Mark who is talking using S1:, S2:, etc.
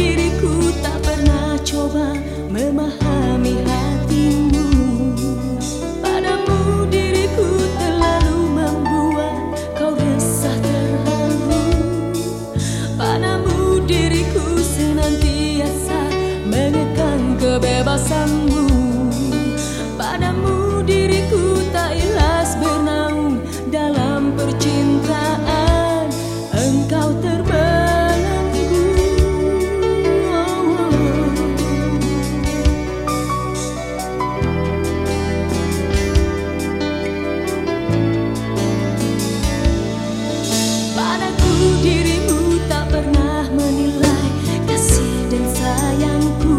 S1: diriku tak pernah coba memahami 阳光